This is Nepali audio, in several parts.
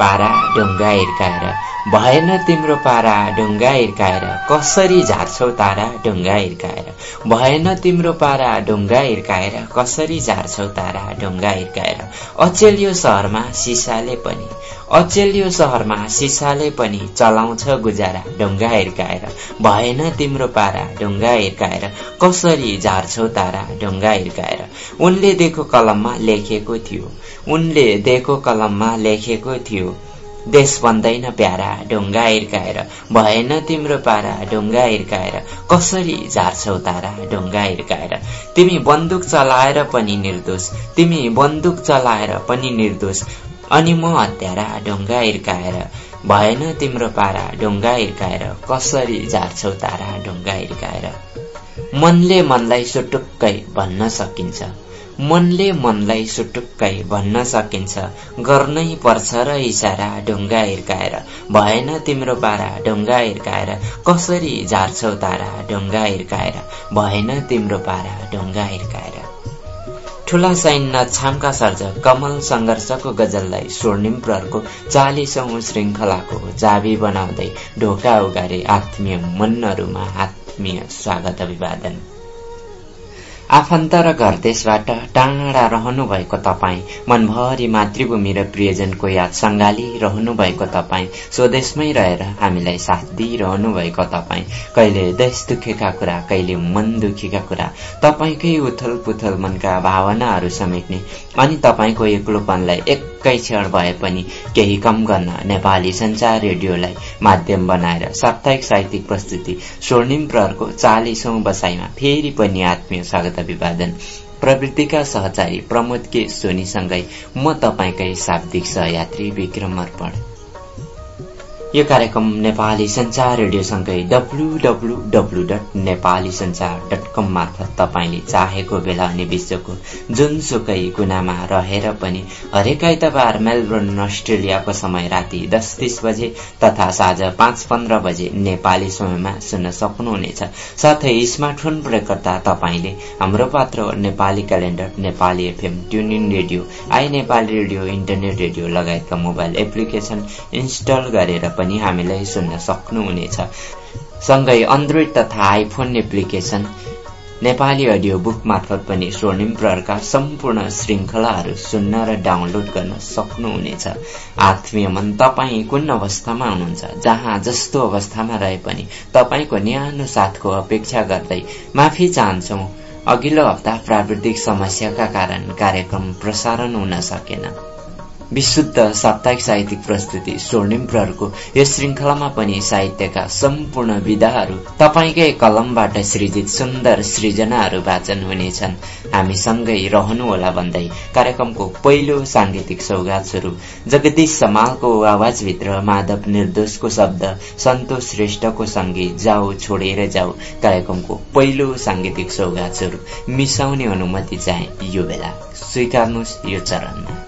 पारा ढुङ्गा हिर्काएर भएन तिम्रो पारा ढुङ्गा हिर्काएर कसरी झार्छौ तारा ढुङ्गा हिर्काएर भएन तिम्रो पारा ढुङ्गा हिर्काएर कसरी झार्छौ तारा ढुङ्गा हिर्काएर अचेल यो सहरमा सिसाले पनि। अचेल यो सहरमा सिसाले पनि चलाउँछ गुजारा ढुङ्गा हिर्काएर भएन तिम्रो पारा ढुङ्गा हिर्काएर कसरी झार्छौ तारा ढुङ्गा हिर्काएर उनले दिएको कलममा लेखेको थियो। उनले दिएको कलममा लेखेको थियो देश बन्दैन प्यारा ढुङ्गा हिर्काएर भएन तिम्रो पारा ढुङ्गा हिर्काएर कसरी झार्छौ तारा ढुङ्गा हिर्काएर? तिमी बन्दुक चलाएर पनि निर्दोष तिमी बन्दुक चलाएर पनि निर्दोष अनि म हत्यारा ढुङ्गा हिर्काएर भएन तिम्रो पारा ढुङ्गा हिर्काएर कसरी झार्छौ तारा ढुङ्गा हिर्काएर? मनले मनलाई सुटुक्कै भन्न सकिन्छ। मनले मनलाई सुटुक्कै भन्न सकिन्छ। गर्नै पर्छ र इसारा ढुङ्गा हिर्काएर। भएन तिम्रो पारा ढुङ्गा हिर्काएर। कसरी झार्छौ तारा ढुङ्गा हिर्काएर? भएन तिम्रो पारा ढुङ्गा हिर्काएर। ठुला सैन्य छामका सर्जक कमल सङ्घर्षको गजललाई स्वर्णिम प्रहरको चालिसौँ श्रृङ्खलाको जाबी बनाउँदै ढोका उगारे आत्मीय मनहरूमा आत्मीय स्वागत अभिवादन। आफन्त र घर देशबाट टाढा रहनुभएको तपाईँ मनभरि मातृभूमि र प्रियजनको याद सङ्गालिरहनु भएको तपाईँ स्वदेशमै रहेर हामीलाई साथ दिइरहनु भएको तपाईँ। कहिले देश दुखेका कुरा कहिले मन दुखेका कुरा। तपाईँकै उथल पुथल मनका भावनाहरू समेट्ने अनि तपाईँको एक्लोपनलाई एकै क्षण भए पनि केही कम गर्न नेपाली संचार रेडियोलाई माध्यम बनाएर साप्ताहिक साहित्यिक प्रस्तुति स्वर्णिम प्रहरको चालिसौं बसाईमा फेरि पनि आत्मीय स्वागत अभिवादन प्रवृत्तिका सहचारी प्रमोद के सोनीसँगै म तपाईँकै शाब्दिक सहयात्री विक्रम अर्पण। यो कार्यक्रम नेपाली संचार रेडियोसँगै डब्लु डट नेपाली संचार डट कम मार्फत तपाईँले चाहेको बेला अनि विश्वको जुनसुकै गुनामा रहेर पनि हरेक आइतबार मेलबोर्न अस्ट्रेलियाको समय राति दस तीस बजे तथा साँझ पाँच पन्ध्र बजे नेपाली समयमा सुन्न सक्नुहुनेछ। साथै स्मार्टफोन प्रयोगकर्ता तपाईँले हाम्रो पात्र Nepali calendar Nepali FM tuning radio I Nepali radio internet radio लगायतका मोबाइल एप्लिकेशन इन्स्टल गरेर पनि हामीलाई सुन्न सक्नुहुनेछ। सँगै एन्ड्रोइड तथा iPhone application Nepali audio book मार्फत पनि स्वर्णिम प्रहरका सम्पूर्ण श्रृङ्खलाहरू सुन्न र डाउनलोड गर्न सक्नुहुनेछ। आत्मीय मन तपाईँ कुन अवस्थामा हुनुहुन्छ? जहाँ जस्तो अवस्थामा रहे पनि तपाईँको न्यानो साथको अपेक्षा गर्दै माफी चाहन्छौ। अघिल्लो हप्ता प्राविधिक समस्याका कारण कार्यक्रम प्रसारण हुन सकेन। विशुद्ध साप्ताहिक साहित्यिक प्रस्तुति स्वर्णिम प्रहरको यस श्रृङ्खलामा पनि साहित्यका सम्पूर्ण विधाहरू तपाईँकै कलमबाट सृजित सुन्दर सृजनाहरू वाचन हुनेछन्। हामी सँगै रहनुहोला भन्दै कार्यक्रमको पहिलो साङ्गीतिक सौगात स्वरूप जगदीश समालको आवाजभित्र माधव निर्दोषको शब्द सन्तोष श्रेष्ठको सङ्गीत जाऊ छोडेर जाऊ कार्यक्रमको पहिलो साङ्गीतिक सौगात स्वरूप मिसाउने अनुमति चाहे यो बेला स्वीकार्नुहोस् यो चरणमा।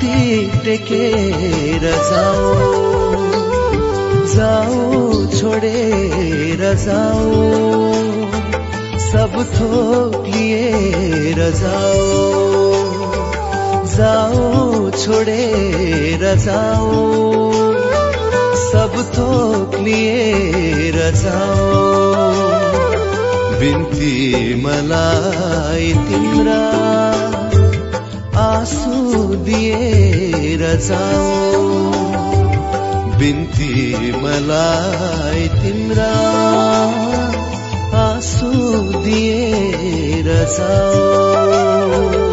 छाती टेकेर जाऊ। जाऊ छोडेर जाऊ। सब थोक लिएर जाऊ। जाऊ छोडेर जाऊ। सब थोक लिएर जाऊ। बिन्ती मलाई तिम्रा दिएर जाऊ बिन्ती मलाई तिम्रा आँसु दिएर जाऊ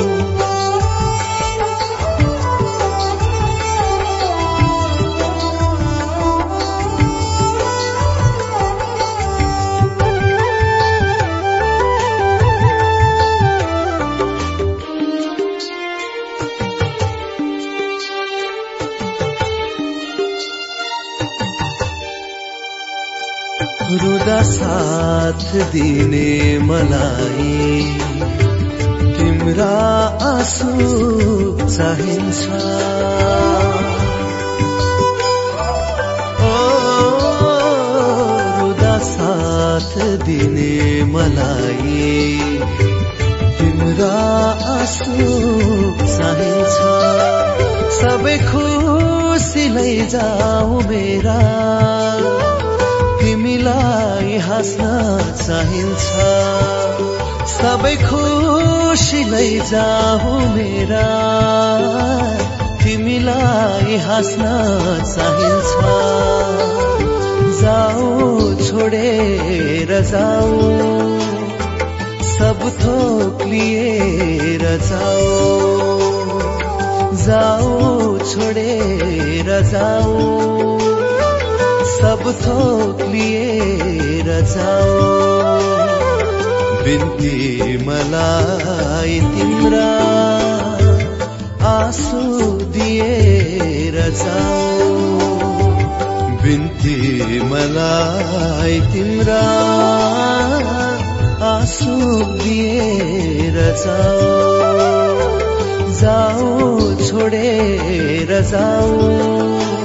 साथ दिने मलाई। तिम्रा आँसु चाहिन्छ। रुदा साथ दिने मलाई। तिम्रा आँसु चाहिन्छ। सबै खुसी लैजाऊ मेरा। तिमीलाई हाँस्न चाहिन्छ। सबै खुसी लैजाऊ मेरा। तिमीलाई हाँस्न चाहिन्छ। जाऊ छोडेर जाऊ। सब थोक लिएर जाऊ। जाऊ छोडेर जाऊ। थोक लिएर जाऊ बिन्ती मलाई तिम्रा आँसु दिएर जाऊ बिन्ती मलाई तिम्रा आँसु दिएर जाऊ जाऊ छोडेर जाऊ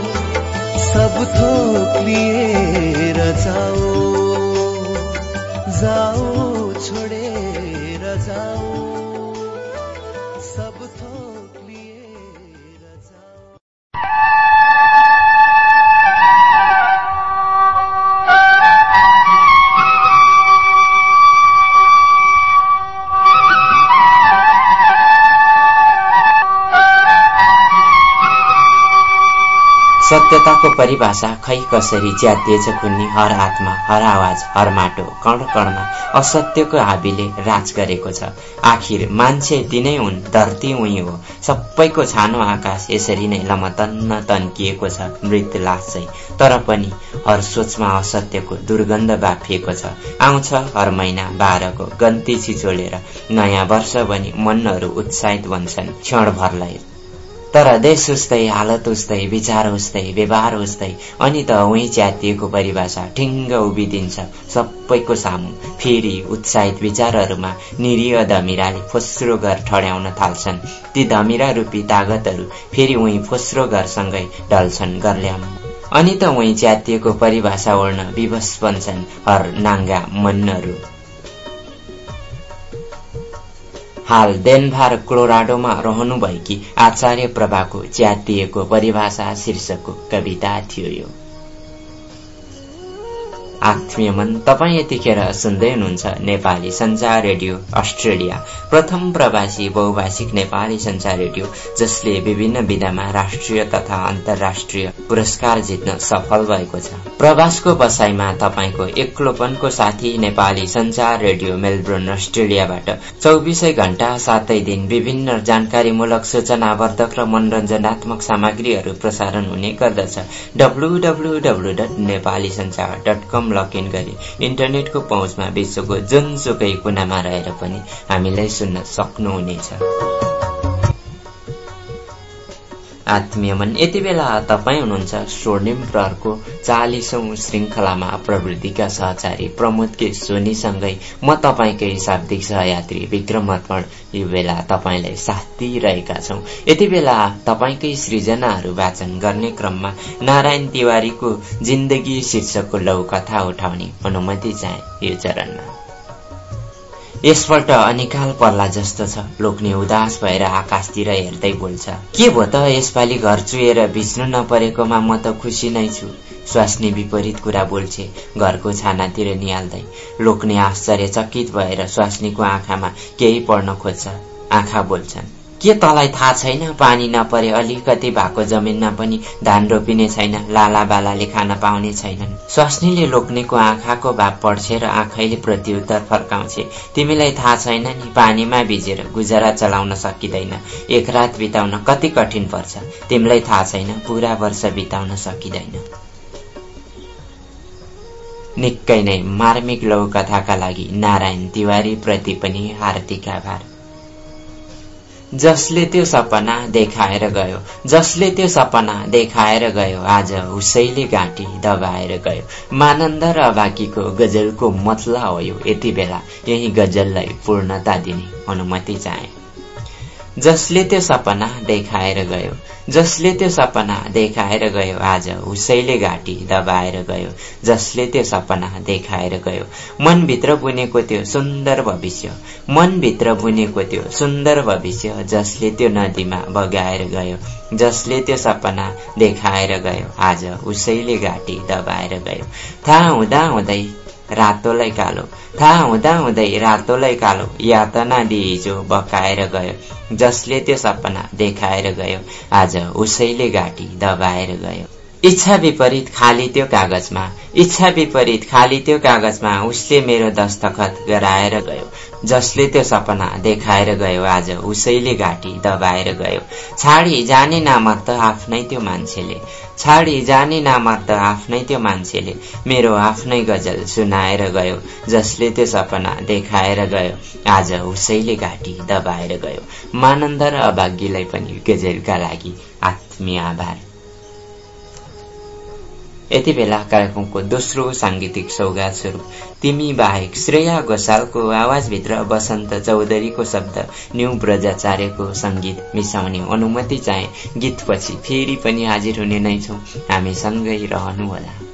सब थोक लिएर जाऊ जाऊ छोडेर सत्यताको परिभाषा खै कसरी च्यातिएछ कुन्नी? हर आत्मा हर आवाज हर माटो कण कणमा असत्यको हाबीले राज गरेको छ। आखिर मान्छे तिनै हुन् धरती उही हो। सबैको छानो आकाश यसरी नै लमतन्न तन्किएको छ मृत लास। चाहिँ तर पनि हर सोचमा असत्यको दुर्गन्ध बाफिएको छ। आउँछ हर महिना बाह्रको गन्ती छिचोलेर नयाँ वर्ष बनी मनहरू उत्साहित बन्छन् क्षणभरलाई। तर देश उस्तै हालत उस्तै विचार उस्तै व्यवहार उस्तै अनि त उही च्यातिएको परिभाषा ठिङ्ग उभिदिन्छ सबैको सामु। फेरि उत्साहित विचारहरूमा निरीह धमिराले फोस्रो घर ठड्याउन थाल्छन्। ती धमिरा रूपी तागतहरू फेरि उही फोस्रो घरसँगै ढल्छन् गर्ल्याम। अनि त उही च्यातिएको परिभाषा ओढ्न विवश बन्छन् हर नाङ्गा मन्नहरू। हाल डेनभार क्लोराडोमा रहनुभएकी आचार्य प्रभाको च्यातिएको परिभाषा शीर्षकको कविता थियो यो। आत्मीय मन तपाईँ यतिखेर सुन्दै हुनुहुन्छ नेपाली संचार रेडियो अस्ट्रेलिया। प्रथम प्रवासी बहुभाषिक नेपाली संचार रेडियो जसले विभिन्न विधामा राष्ट्रिय तथा अन्तर्राष्ट्रिय पुरस्कार जित्न सफल भएको छ। प्रवासको बसाईमा तपाईँको एक्लोपनको साथी नेपाली संचार रेडियो मेलबोर्न अस्ट्रेलियाबाट चौबिसै घण्टा सातै दिन विभिन्न जानकारीमूलक सूचनावर्धक र मनोरञ्जनात्मक सामग्रीहरू प्रसारण हुने गर्दछ। डब्लूडब्लूडब्लू डट नेपाली संचार डट कम लगइन गरी। इन्टरनेटको पहुँचमा विश्वको जुनसुकै कुनामा रहेर पनि हामीलाई सुन्न सक्नुहुनेछ। आत्मीय मन। यति बेला तपाईँ हुनुहुन्छ स्वर्णिम प्रहरको चालिसौं श्रृङ्खलामा प्रवृत्तिका सहचारी प्रमोद के सोनीसँगै म तपाईँकै शाब्दिक सहयात्री विक्रम अर्पण। यो बेला तपाईँलाई साथ दिइरहेका छौं। यति बेला तपाईँकै सृजनाहरू वाचन गर्ने क्रममा नारायण तिवारीको जिन्दगी शीर्षकको लौ कथा उठाउने अनुमति चाहे यो चरणमा। यसपल्ट अनिकाल पर्ला जस्तो छ। लोक्ने उदास भएर आकाशतिर हेर्दै बोल्छ के भो त? यसपालि घर चुहेर भिज्नु नपरेकोमा म त खुसी नै छु। स्वास्नी विपरीत कुरा बोल्छे घरको छानातिर निहाल्दै। लोक्ने आश्चर्यचकित भएर स्वास्नीको आँखामा केही पढ्न खोज्छ आँखा बोल्छन्। के तलाई थाहा छैन? पानी नपरे अलिकति भएको जमिनमा पनि धान रोपिने छैन लाला बालाले खान पाउने छैनन्। स्वास्नीले लोक्नेको आँखाको भाव पढ्छे र आँखैले प्रत्युत्तर फर्काउँछे। तिमीलाई थाहा छैन नि पानीमा भिजेर गुजारा चलाउन सकिँदैन। एक रात बिताउन कति कठिन पर्छ। तिमीलाई थाहा छैन पुरा वर्ष बिताउन सकिँदैन। निकै नै मार्मिक लौ कथाका लागि नारायण तिवारी प्रति पनि हार्दिक आभार। जसले त्यो सपना देखाएर गयो जसले त्यो सपना देखाएर गयो आज उसैले घाँटी दबाएर गयो। मानन्द र अभाकीको गजलको मतला हो यो। यति बेला यही गजललाई पूर्णता दिने अनुमति चाहे। जसले त्यो सपना देखाएर गयो जसले त्यो सपना देखाएर गयो आज उसैले घाँटी दबाएर गयो जसले त्यो सपना देखाएर गयो। मनभित्र बुनेको त्यो सुन्दर भविष्य मनभित्र बुनेको त्यो सुन्दर भविष्य जसले त्यो नदीमा बगाएर गयो जसले त्यो सपना देखाएर गयो आज उसैले घाँटी दबाएर गयो। थाहा हुँदा हुँदै रातोलाई कालो थाहा हुँदा हुँदै रातोलाई कालो यातना दिए हिजो बकाएर गयो। जसले त्यो सपना देखाएर गयो। आज उसैले घाँटी दबाएर गयो। इच्छा विपरीत खाली त्यो कागजमा। इच्छा विपरीत खाली त्यो कागजमा उसले मेरो दस्तखत गराएर गयो जसले त्यो सपना देखाएर गयो आज उसैले घाँटी दबाएर गयो। छाडी जाने नामत आफ्नै त्यो मान्छेले छाडी जाने नामत त आफ्नै त्यो मान्छेले मेरो आफ्नै गजल सुनाएर गयो जसले त्यो सपना देखाएर गयो आज उसैले घाँटी दबाएर गयो। मानन्द र अभाग्यलाई पनि गजलका लागि आत्मीय आभार। यति बेला कार्यक्रमको दोस्रो साङ्गीतिक सौगात स्वरूप। तिमी बाहेक श्रेया घोषालको आवाजभित्र बसन्त चौधरीको शब्द न्यू ब्रजाचार्यको सङ्गीत मिसाउने अनुमति चाहे गीतपछि फेरि पनि हाजिर हुने नै छौँ। हामी सँगै रहनुहोला।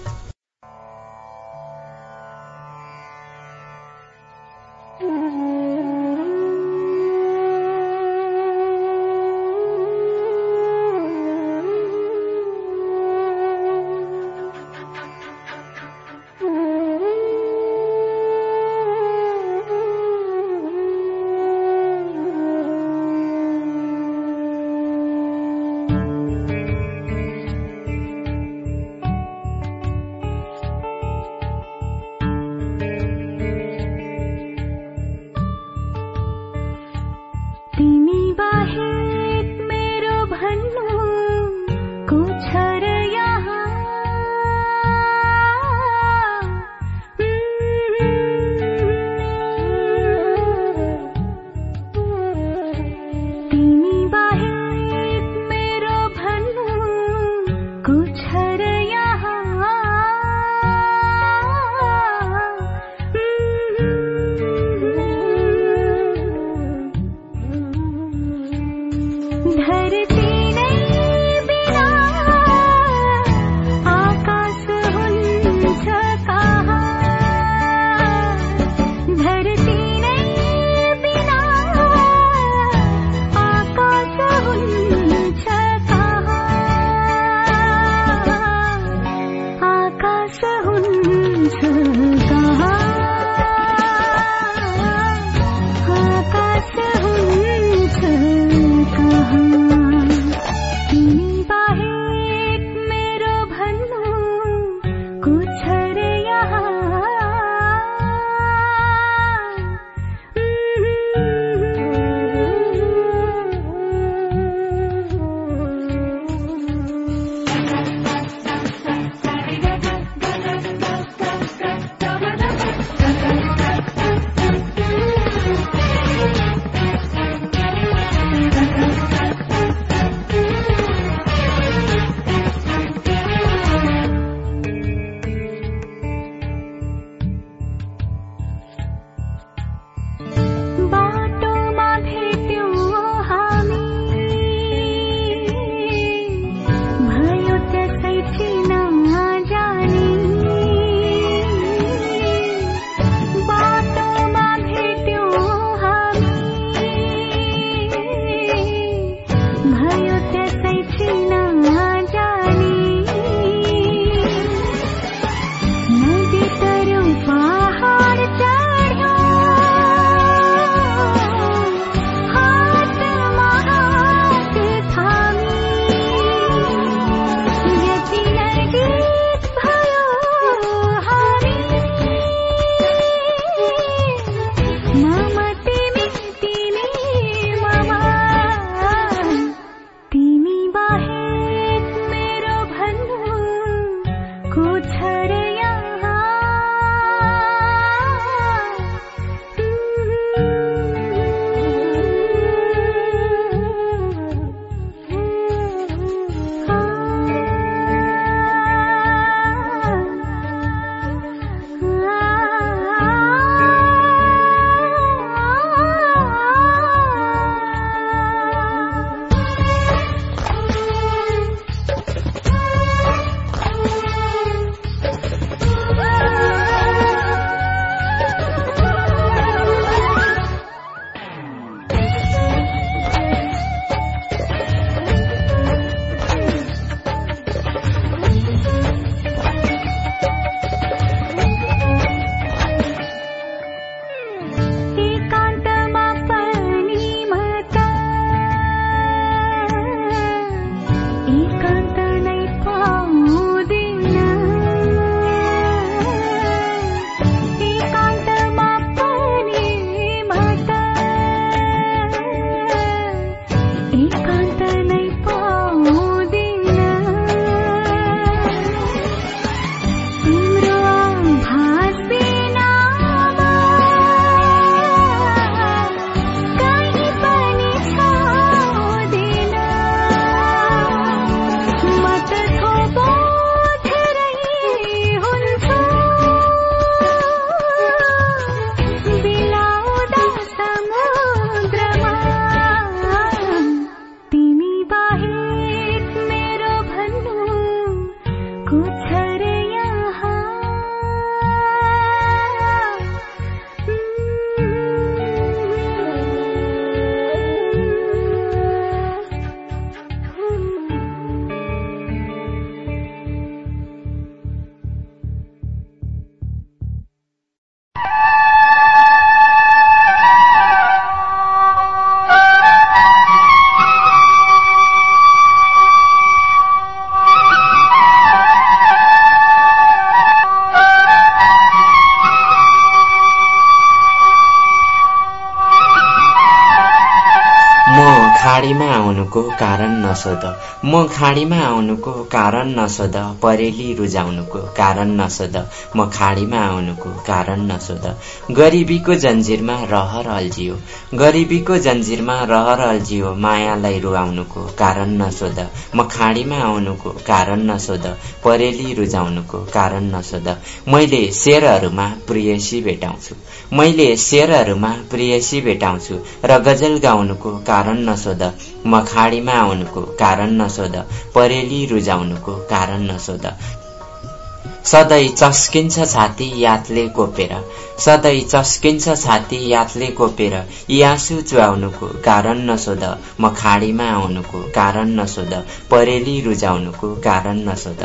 आउनुको कारण नसोध। म खाडीमा आउनुको कारण नसोध परेली रुजाउनुको कारण नसोध म खाडीमा आउनुको कारण नसोध। गरिबीको जन्जिरमा रहर अल्झियो। गरिबीको जन्जिरमा रहर अल्झियो मायालाई रुवाउनुको कारण नसोध। म खाडीमा आउनुको कारण नसोध परेली रुजाउनुको कारण नसोध। मैले शेरहरूमा प्रियसी भेटाउँछु। मैले शेरहरूमा प्रियसी भेटाउँछु र गजल गाउनुको कारण नसोध। म खाडीमा आउनुको कारण नसोध परेली रुजाउनुको कारण नसोध। सधैँ चस्किन्छ छाती यातले कोपेर। सधैँ चस्किन्छ छाती यातले कोपेर। यी आँसु चुहाउनुको कारण नसोध म खाडीमा आउनुको कारण नसोध परेली रुजाउनुको कारण नसोध।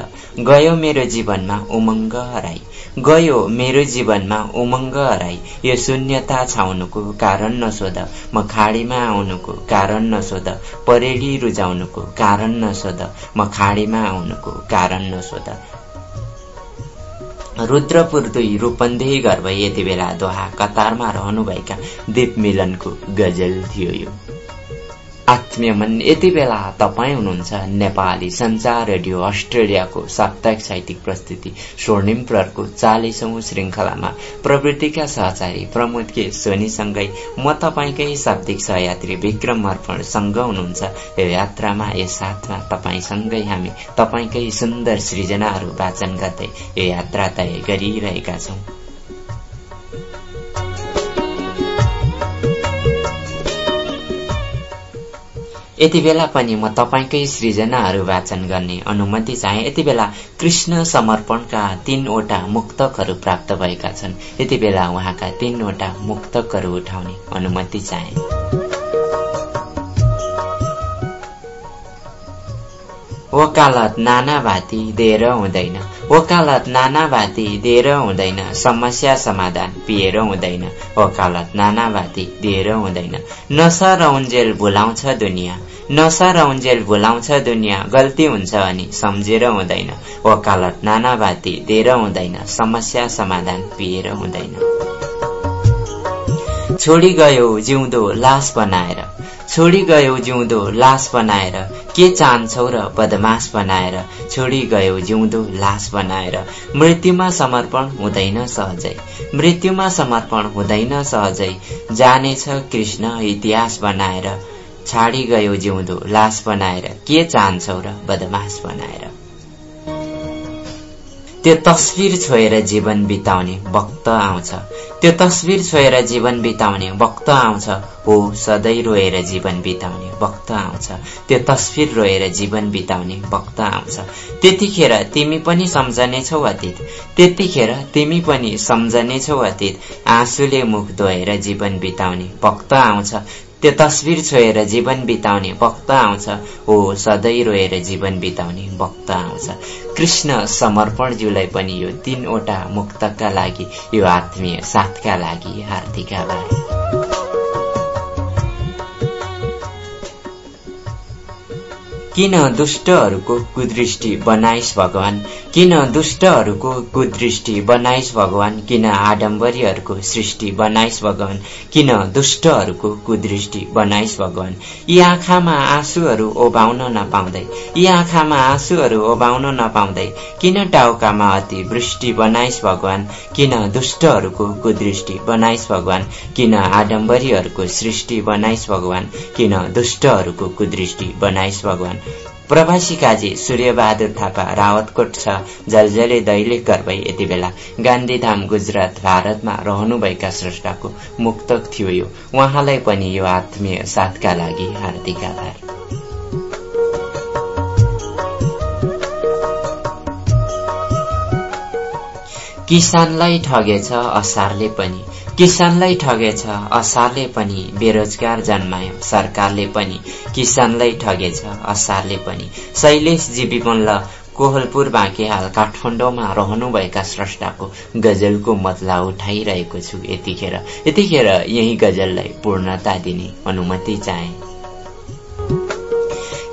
गयो मेरो जीवनमा उमङ्ग हराई गयो मेरो जीवनमा उमङ्ग हराई यो शून्यता छाउनुको कारण नसोध। म खाडीमा आउनुको कारण नसोध। परेली रुजाउनुको कारण नसोध। म खाडीमा आउनुको कारण नसोध। रुद्रपुर दुई रूपन्देही घर भई यति बेला दोहा कतारमा रहनुभएका दीप मिलनको गजल थियो यो। आत्मीय मन यति बेला तपाईँ हुनुहुन्छ नेपाली संचार रेडियो अस्ट्रेलियाको साप्ताहिक साहित्यिक प्रस्तुति स्वर्णिम प्रहरको चालिसौं श्रृङ्खलामा। प्रवृत्तिका सहचारी प्रमोद के सोनीसँगै म तपाईँकै शाब्दिक सहयात्री विक्रम अर्पणसँग हुनुहुन्छ। यो यात्रामा यस साथमा तपाईँसँगै हामी तपाईँकै सुन्दर सृजनाहरू वाचन गर्दै यो यात्रा तय गरिरहेका छौं। यति बेला पनि म तपाईँकै सृजनाहरू वाचन गर्ने अनुमति चाहे यति बेला कृष्ण समर्पणका तीनवटा मुक्तकहरू प्राप्त भएका छन्। यति बेला उहाँका तीनवटा मुक्तकहरू उठाउने अनुमति चाहे। वकालत नाना भाती दिएर हुँदैन। वकालत नाना भाती दिएर हुँदैन। समस्या समाधान पिएर हुँदैन। वकालत नाना भाती दिएर हुँदैन। नसा रउन्जेल भुलाउँछ दुनियाँ। नसा रउन्जेल भुलाउँछ दुनियाँ गल्ती हुन्छ अनि सम्झेर हुँदैन। वकालत नाना भाती दिएर हुँदैन समस्या समाधान पिएर हुँदैन। छोडी गयो जिउँदो लास बनाएर छोडी गयो जिउँदो लास बनाएर के चाहन्छौ र बदमास बनाएर छोडी गयो जिउँदो लास बनाएर। मृत्युमा समर्पण हुँदैन सहजै मृत्युमा समर्पण हुँदैन सहजै। जानेछ कृष्ण इतिहास बनाएर छाडी गयो जिउँदो लास बनाएर के चाहन्छौ र बदमास बनाएर? त्यो तस्विर छोएर जीवन बिताउने वक्त आउँछ। त्यो तस्विर छोएर जीवन बिताउने वक्त आउँछ। हो सधैँ रोएर जीवन बिताउने वक्त आउँछ। त्यो तस्विर रोएर जीवन बिताउने वक्त आउँछ। त्यतिखेर तिमी पनि सम्झनेछौ अतीत। त्यतिखेर तिमी पनि सम्झनेछौ अतीत। आँसुले मुख धोएर जीवन बिताउने वक्त आउँछ। त्यो तस्विर छोएर जीवन बिताउने वक्त आउँछ। हो सधैँ रोएर जीवन बिताउने वक्त आउँछ। कृष्ण समर्पणज्यूलाई पनि यो तीनवटा मुक्तका लागि यो आत्मीय साथका लागि हार्दिक आभार। किन दुष्टहरूको कुदृष्टि बनाइस भगवान? किन दुष्टहरूको कुदृष्टि बनाइस भगवान? किन आडम्बरीहरूको सृष्टि बनाइस भगवान? किन दुष्टहरूको कुदृष्टि बनाइस भगवान? यी आँखामा आँसुहरू ओभाउन नपाउँदै यी आँखामा आँसुहरू ओभाउन नपाउँदै किन टाउकामा अति वृष्टि बनाइस भगवान? किन दुष्टहरूको कुदृष्टि बनाइस भगवान? किन आडम्बरीहरूको सृष्टि बनाइस भगवान? किन दुष्टहरूको कुदृष्टि बनाइस भगवान? प्रवासी काजी सूर्यबहादुर थापा रावतकोट छ जलजले दैलेख गर्भै यति बेला। गान्धीधाम गुजरात भारतमा रहनुभएका स्रष्टाको मुक्तक थियो यो। उहाँलाई पनि यो आत्मीय साथका लागि हार्दिक आभार। किसानलाई ठगेछ असारले पनि। किसानलाई ठगेछ असारले पनि बेरोजगार जन्मायो। सरकारले पनि किसानलाई ठगेछ असारले पनि शैलेश जीवी मल्ल कोहलपुर बाँकेहाल काठमाडौँमा रहनुभएका स्रष्टाको गजलको मतला उठाइरहेको छु यतिखेर। यतिखेर यही गजललाई पूर्णता दिने अनुमति चाहे।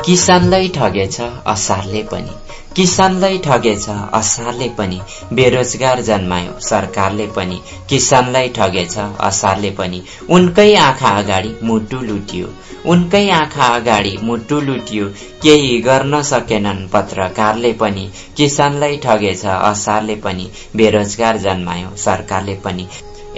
किसानलाई ठगेछ असारले पनि किसानलाई ठगेछ असारले पनि बेरोजगार जन्मायो। सरकारले पनि किसानलाई ठगेछ असारले पनि उनकै आँखा अगाडि मुटु लुटियो। उनकै आँखा अगाडि मुटु लुटियो। केही गर्न सकेनन् पत्रकारले पनि किसानलाई ठगेछ असारले पनि बेरोजगार जन्मायो। सरकारले पनि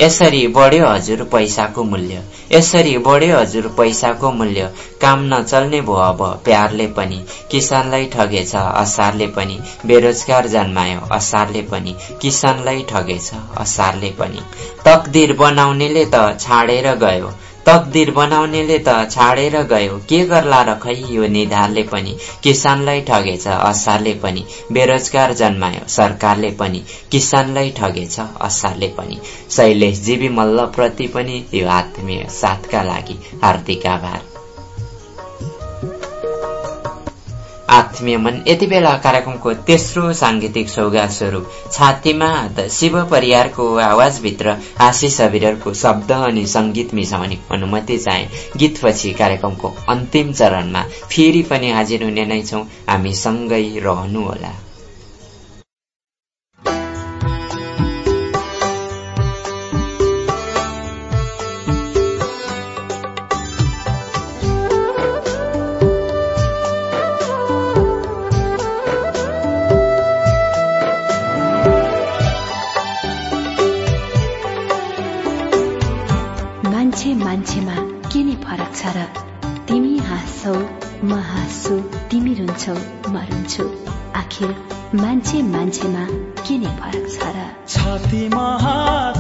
यसरी बढ्यो हजुर पैसाको मूल्य। यसरी बढ्यो हजुर पैसाको मूल्य। काम नचल्ने भयो अब प्यारले पनि। किसानलाई ठगेछ असारले पनि। बेरोजगार जन्मायो असारले पनि। किसानलाई ठगेछ असारले पनि। तकदिर बनाउनेले त छाडेर गयो। तकदिर बनाउनेले त छाडेर गयो। के गर्ला र खै यो निधारले पनि किसानलाई ठगेछ असारले पनि बेरोजगार जन्मायो सरकारले पनि किसानलाई ठगेछ असारले पनि। शैलेश जीवी मल्ल प्रति पनि यो आत्मीय साथका लागि हार्दिक आभार। आत्मीय मन यति बेला कार्यक्रमको तेस्रो सांगीतिक सौगात स्वरूप छातीमा शिव परियारको आवाजभित्र आशिष अविरको शब्द अनि संगीत मिसाउने अनुमति चाहे। गीतपछि कार्यक्रमको अन्तिम चरणमा फेरि पनि हाजिर हुने नै छौं। हामी सँगै रहनुहोला छ तिमी हाँस्छौ म हाँस्छु तिमी रुन्छौ म रुन्छु। आखिर मान्छे मान्छेमा के नै फरक छ र?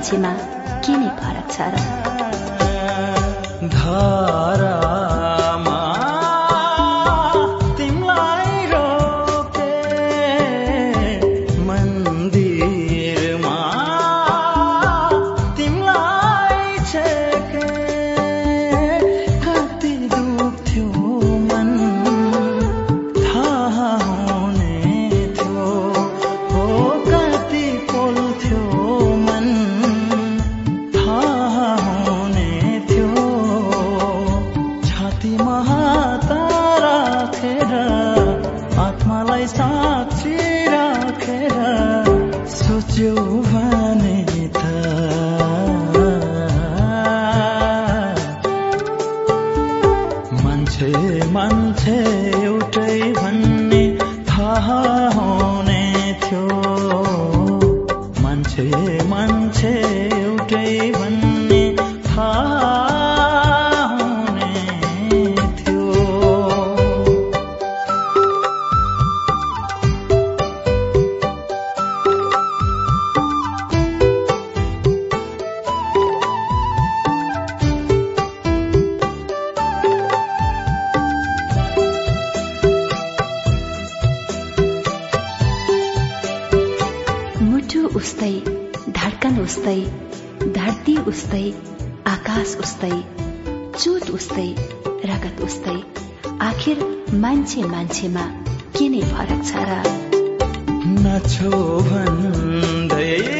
मान्छेमा के नै फरक छ र उस्तै धड्कन उस्तै धरती उस्तै आकाश उस्तै चोट उस्तै रगत उस्तै। आखिर मान्छे मान्छेमा के नै फरक छ र? नछो भन्दै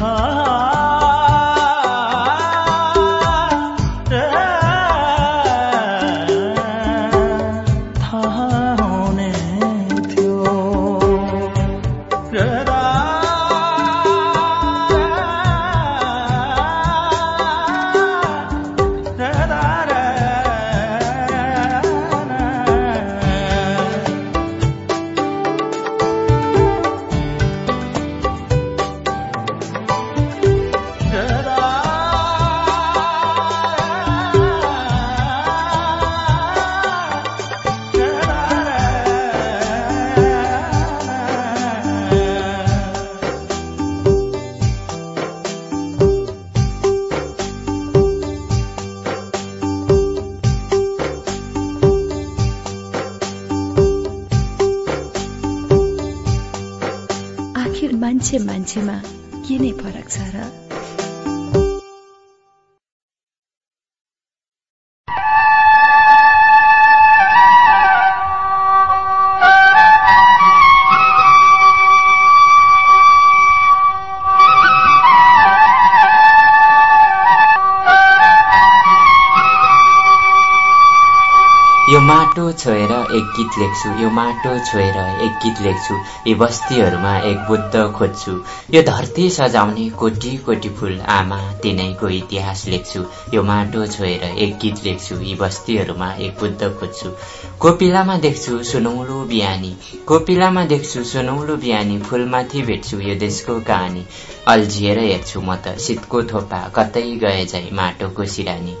था यो माटो छोएर एक गीत लेख्छु यो माटो छोएर एक गीत लेख्छु यी बस्तीहरूमा एक बुद्ध खोज्छु। यो धरती सजाउने कोटी कोटी फुल आमा तिनैको इतिहास लेख्छु। यो माटो छोएर एक गीत लेख्छु यी बस्तीहरूमा एक बुद्ध खोज्छु। कोपिलामा देख्छु सुनौलो बिहानी कोपिलामा देख्छु सुनौलो बिहानी फुलमाथि भेट्छु यो देशको कहानी। अल्झिएर हेर्छु म त शीतको थोपा कतै गए जाइ माटोको सिरानी।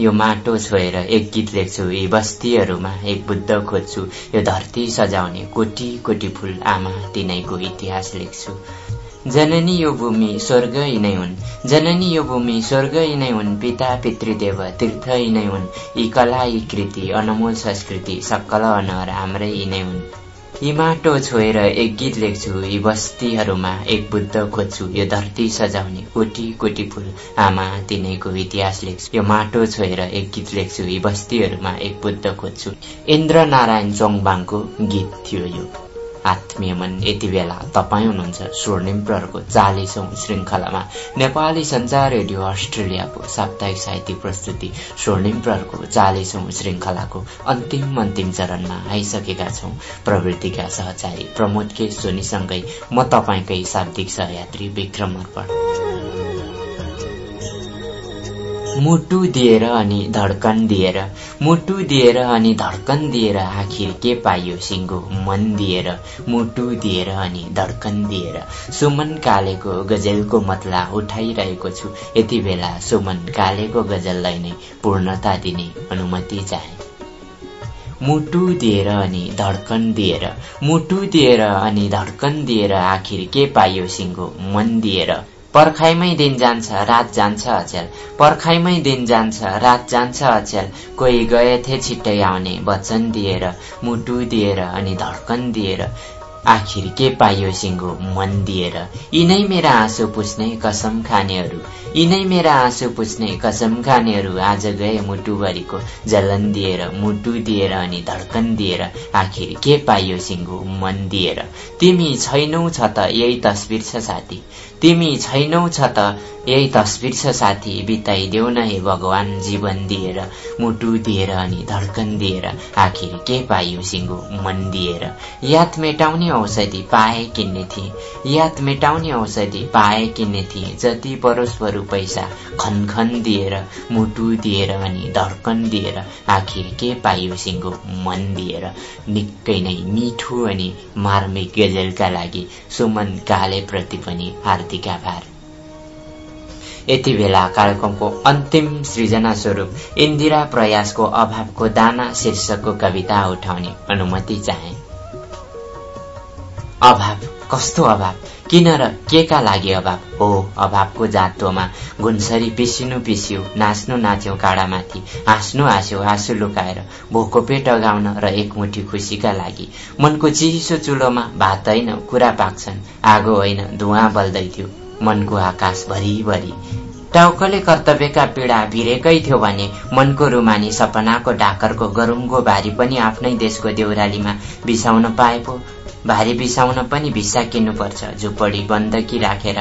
यो माटो छोएर एक गीत लेख्छु यी बस्तीहरूमा एक बुद्ध खोज्छु यो धरती सजाउने कोटी कोटी फुल आमा तिनैको इतिहास लेख्छु। जननी यो भूमि स्वर्ग यिनै हुन् जननी यो भूमि स्वर्ग यिनै हुन् पिता पितृदेव तीर्थ यिनै हुन् यी कला यी कृति अनमोल संस्कृति सक्कल अनहर हाम्रै यिनै हुन्। यी माटो छोएर एक गीत लेख्छु। यी बस्तीहरूमा एक बुद्ध खोज्छु। यो धरती सजाउने कोटी कोटी फुल। आमा तिनैको इतिहास लेख्छु। यो माटो छोएर एक गीत लेख्छु। यी बस्तीहरूमा एक बुद्ध खोज्छु। इन्द्र नारायण चोङबाङको गीत थियो यो। आत्मीय मन यति बेला तपाईँ हुनुहुन्छ स्वर्णिम प्रहरको चालिसौँ श्रृङ्खलामा। नेपाली सञ्चार रेडियो अस्ट्रेलियाको साप्ताहिक साहित्यिक प्रस्तुति स्वर्णिम प्रहरको चालिसौँ श्रृङ्खलाको अन्तिम अन्तिम चरणमा आइसकेका छौँ। प्रवृत्तिका सहचारी प्रमोद के सोनीसँगै म तपाईँकै शाब्दिक सहयात्री विक्रम अर्पण। मुटु दिएर अनि धड्कन दिएर मुटु दिएर अनि धड्कन दिएर आखिर के पाइयो सिङ्गो मन दिएर मुटु दिएर अनि धड्कन दिएर। सुमन कालेको गजलको मतला उठाइरहेको छु। यति बेला सुमन कालेको गजललाई नै पूर्णता दिने अनुमति चाहे। मुटु दिएर अनि धड्कन दिएर मुटु दिएर अनि धड्कन दिएर आखिर के पाइयो सिङ्गो मन दिएर पर्खाइमै दिन जान्छ रात जान्छ अचेल। पर्खाइमै दिन जान्छ रात जान्छ अचेल। कोही गएथे छिट्टै आउने वचन दिएर मुटु दिएर अनि धड्कन दिएर। आखिर के पाइयो सिङ्गो मन दिएर। यिनै मेरा आँसु पुछ्ने कसम खानेहरू यिनै मेरा आँसु पुछ्ने कसम खानेहरू आज गए मुटुभरिको। जलन दिएर मुटु दिएर अनि धड्कन दिएर। आखिर के पाइयो सिङ्गो मन दिएर। तिमी छैनौ छ त यही तस्बिर छ साथी। तिमी छैनौ छ त। यही तस्बिर छ साथी बिताइदेऊ न हे भगवान जीवन दिएर मुटु दिएर अनि धड्कन दिएर आखिर के पाइयो सिङ्गो मन दिएर। याद मेटाउने औषधि पाए किन्ने थिए। याद मेटाउने औषधि पाए किन्ने थिए। जति परोस् बरु पैसा खन खन दिएर मुटु दिएर अनि धड्कन दिएर आखिर के पाइयो सिङ्गो मन दिएर। निकै नै मिठो अनि मार्मिक गजलका लागि सुमन कालेप्रति पनि हार्दिक आभार यति बेला कार्यक्रमको अन्तिम सृजना स्वरूप इन्दिरा प्रयासको अभावको दाना शीर्षकको कविता उठाउने अनुमति चाहे। अभाव कस्तो अभाव? किन र के का लागि अभाव? हो अभावको जातोमा गुन्सरी पिसिनु पिसियो नाच्नु नाच्यौ काँडामाथि हाँस्नु हाँस्यो आँसु लुकाएर भोको पेट अगाउन र एकमुठी खुसीका लागि। मनको चिसो चुलोमा भात होइन कुरा पाक्छन् आगो होइन धुवा बल्दै थियो मनको आकाश भरिभरि। टाउकोले कर्तव्यका पीडा भिरेकै थियो भने मनको रुमानी सपनाको ढाकरको गरुङको भारी पनि आफ्नै देशको देउरालीमा बिसाउन पाए पो। भारी बिसाउन पनि भिसा किन्नुपर्छ झुपडी बन्दकी राखेर।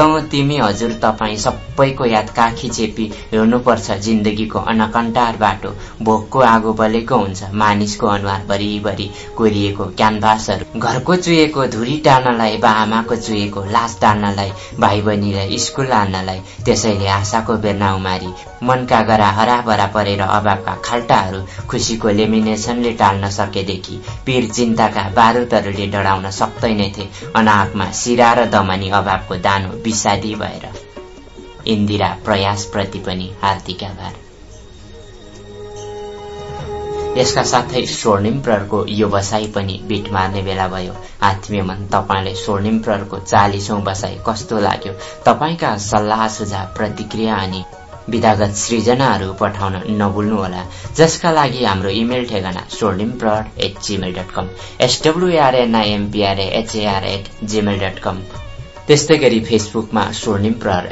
त तिमी हजुर तपाईँ सबैको याद काखी चेपी हेर्नुपर्छ जिन्दगीको अनकन्टार बाटो। भोकको आगो बलेको हुन्छ मानिसको अनुहार भरिभरि कोरिएको क्यानभासहरू। घरको चुहेको धुरी टाल्नलाई बा आमाको चुहेको लास टाल्नलाई भाइ बहिनीलाई स्कुल हाल्नलाई त्यसैले आशाको बेर्ना उमारी। मनका गरा हराभरा परेर अभावका खाल्टाहरू खुसीको लेमिनेसनले टाल्न सकेदेखि पीर चिन्ताका बारुदहरूले डढाउन सक्दैनथे अनाहकमा सिरा र दमनी अभावको दानो विषादी भएर। इन्दिरा प्रयासप्रति पनि हार्दिक आभार। यसका साथै स्वर्णिम प्रहरको यो बसाई पनि बिट मार्ने बेला भयो। आत्मीय मन तपाईँले स्वर्णिम प्रहरको चालिसौँ बसाई कस्तो लाग्यो? तपाईँका सल्लाह सुझाव प्रतिक्रिया अनि विधागत सृजनाहरू पठाउन नभुल्नुहोला। जसका लागि हाम्रो इमेल ठेगाना Swarnim Prahar at Gmail dot com एसडब्लुआरएनआइएमपिआरए एचएआर at Gmail dot com त्यस्तै गरी फेसबुकमा स्वर्णिम प्रहर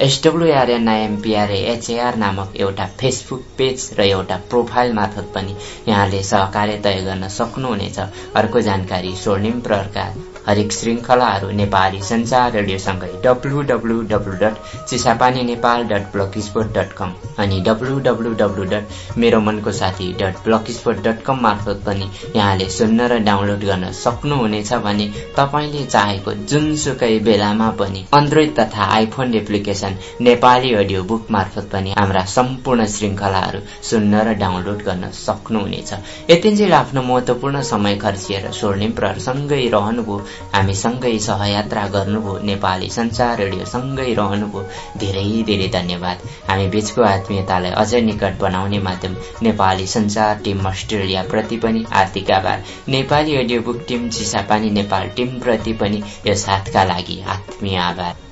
एचएआर नामक एउटा फेसबुक पेज र एउटा प्रोफाइल मार्फत पनि यहाँले सहकार्य तय गर्न सक्नुहुनेछ। अर्को जानकारी स्वर्णिम प्रहरका हरेक श्रृङ्खलाहरू Nepali Sanchar रेडियोसँगै W W W dot Chisapani Nepal dot blogspot dot com अनि डब्लु डब्लु डब्लु डट मेरो मनको साथी dot blogspot dot com मार्फत पनि यहाँले सुन्न र डाउनलोड गर्न सक्नुहुनेछ भने तपाईँले चाहेको जुनसुकै बेलामा पनि एन्ड्रोइड तथा iPhone application Nepali audio book मार्फत पनि हाम्रा सम्पूर्ण श्रृङ्खलाहरू सुन्न र डाउनलोड गर्न सक्नुहुनेछ। यतिन्जेल आफ्नो महत्वपूर्ण समय खर्चिएर स्वर्णिम प्रहरसँगै रहनुभयो। हामीसँगै सहयात्रा गर्नुभयो। नेपाली संचार रेडियोसँगै रहनुभयो। धेरै धेरै धन्यवाद। हामी बीचको आत्मीयतालाई अझै निकट बनाउने माध्यम नेपाली संचार टिम अस्ट्रेलियाप्रति पनि हार्दिक आभार। Nepali audio book team Chisapani Nepal टिमप्रति पनि यस हातका लागि आत्मीय आभार।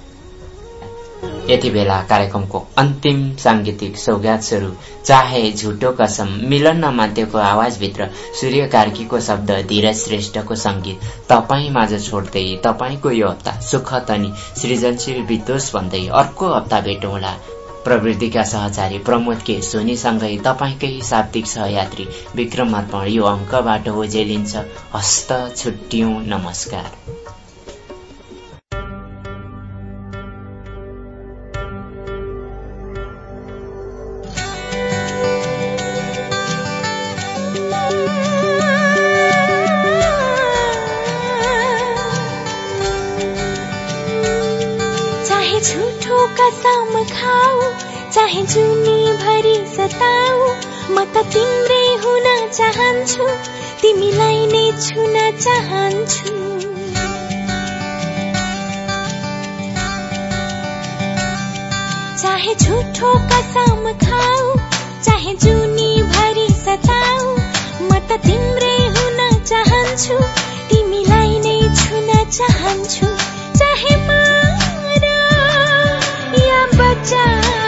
यति बेला कार्यक्रमको अन्तिम सांगीतिक सौगात स्वरूप चाहे झुटो कसम मिलन नमाध्यको आवाजभित्र सूर्य कार्कीको शब्द धीरज श्रेष्ठको संगीत तपाईँ माझ छोड्दै तपाईँको यो हप्ता सुखद अनि सृजनशील बितोस् भन्दै अर्को हप्ता भेटौँला प्रवृत्तिका सहचारी प्रमोद के सोनीसँगै तपाईँकै शाब्दिक सहयात्री विक्रम अर्पण यो अङ्कबाट ओझेलिन्छ हस्त छुट्टियौं। नमस्कार। चाहे जुनी भरि सताऊ म त तिम्रै हुन चाहन्छु तिमीलाई नै छुन चाहन्छु। चाहे झुठो कसम खाऊ चाहे जुनी भरि सताऊ म त तिम्रै हुन चाहन्छु तिमीलाई नै छुन चाहन्छु। चाहे मार या बचाऊ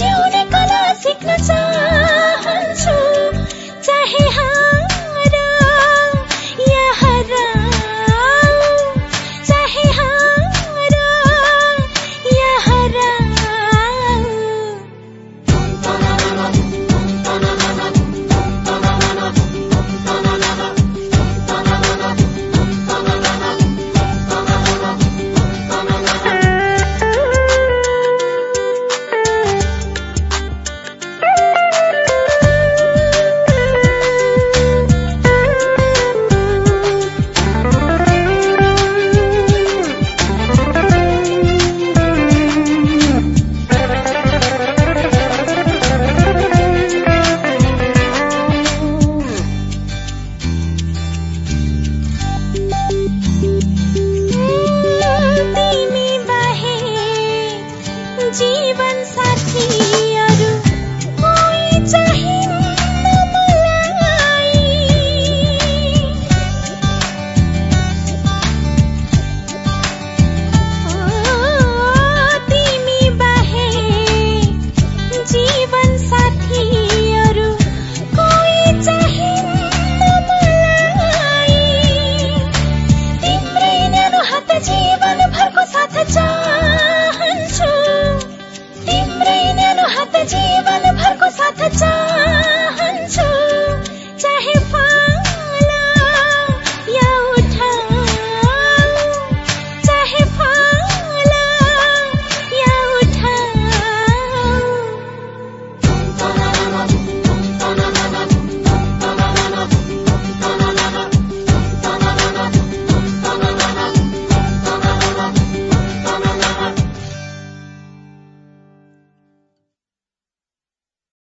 जिउने कला सिक्न